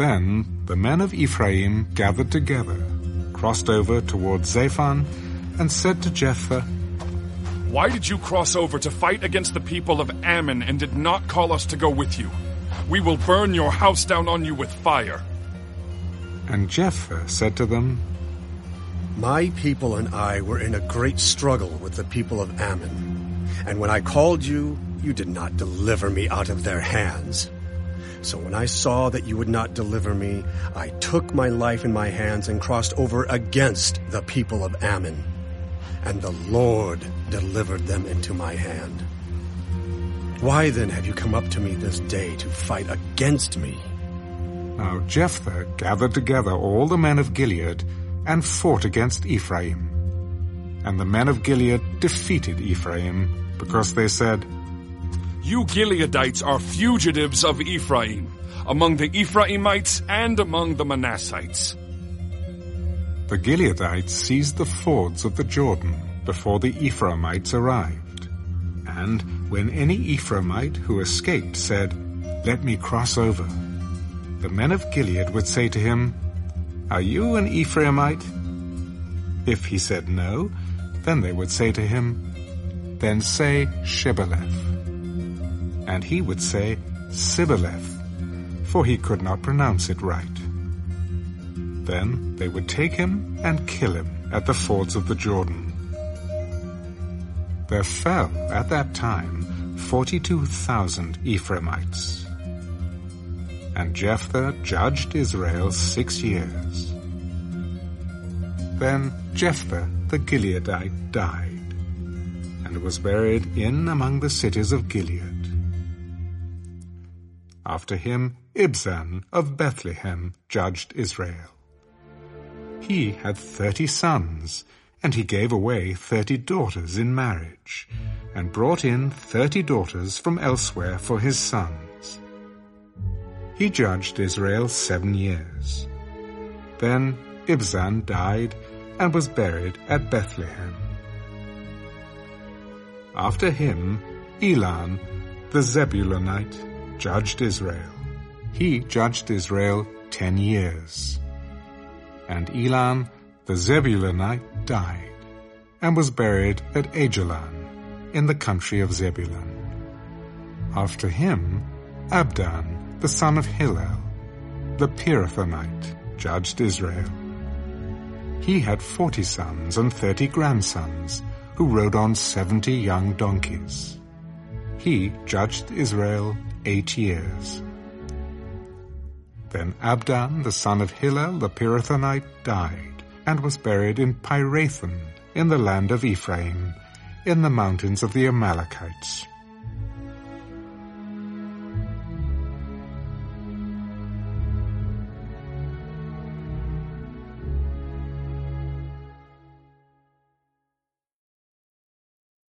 Then the men of Ephraim gathered together, crossed over toward Zaphon, and said to Jephthah, Why did you cross over to fight against the people of Ammon and did not call us to go with you? We will burn your house down on you with fire. And Jephthah said to them, My people and I were in a great struggle with the people of Ammon. And when I called you, you did not deliver me out of their hands. So when I saw that you would not deliver me, I took my life in my hands and crossed over against the people of Ammon. And the Lord delivered them into my hand. Why then have you come up to me this day to fight against me? Now Jephthah gathered together all the men of Gilead and fought against Ephraim. And the men of Gilead defeated Ephraim because they said, You Gileadites are fugitives of Ephraim, among the Ephraimites and among the Manassites. The Gileadites seized the fords of the Jordan before the Ephraimites arrived. And when any Ephraimite who escaped said, Let me cross over, the men of Gilead would say to him, Are you an Ephraimite? If he said no, then they would say to him, Then say Shibboleth. And he would say Sibboleth, for he could not pronounce it right. Then they would take him and kill him at the fords of the Jordan. There fell at that time forty-two thousand Ephraimites. And Jephthah judged Israel six years. Then Jephthah the Gileadite died, and was buried in among the cities of Gilead. After him Ibzan of Bethlehem judged Israel. He had thirty sons, and he gave away thirty daughters in marriage, and brought in thirty daughters from elsewhere for his sons. He judged Israel seven years. Then Ibzan died and was buried at Bethlehem. After him, Elon, the Zebulunite, judged Israel. He judged Israel ten years. And Elon, the Zebulunite, died, and was buried at Aijalon, in the country of Zebulun. After him, Abdon, the son of Hillel, the Pirathonite, judged Israel. He had forty sons and thirty grandsons, who rode on seventy young donkeys. He judged Israel eight years. Then Abdon, the son of Hillel the Pirathonite, died, and was buried in Pirathon, in the land of Ephraim, in the mountains of the Amalekites.